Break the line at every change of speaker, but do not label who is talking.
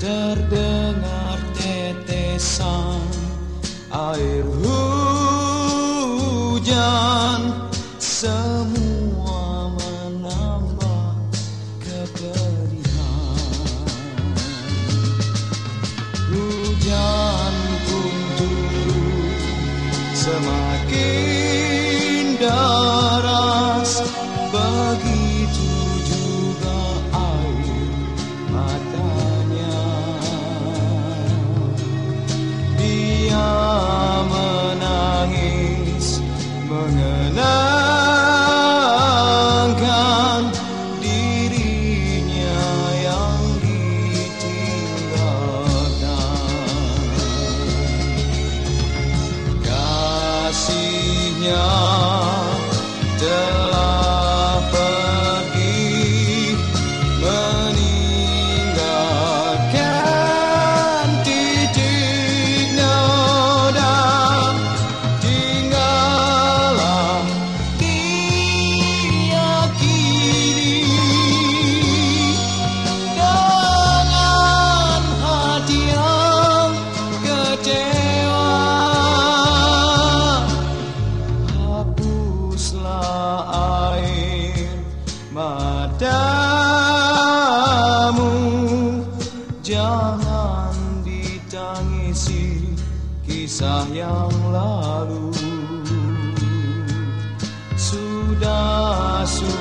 terdengar tetesan air hujan. Semua menambah kepedihan. Hujan pun turun semakin deras Não. Ditangisi kisah yang lalu. Sudah suratan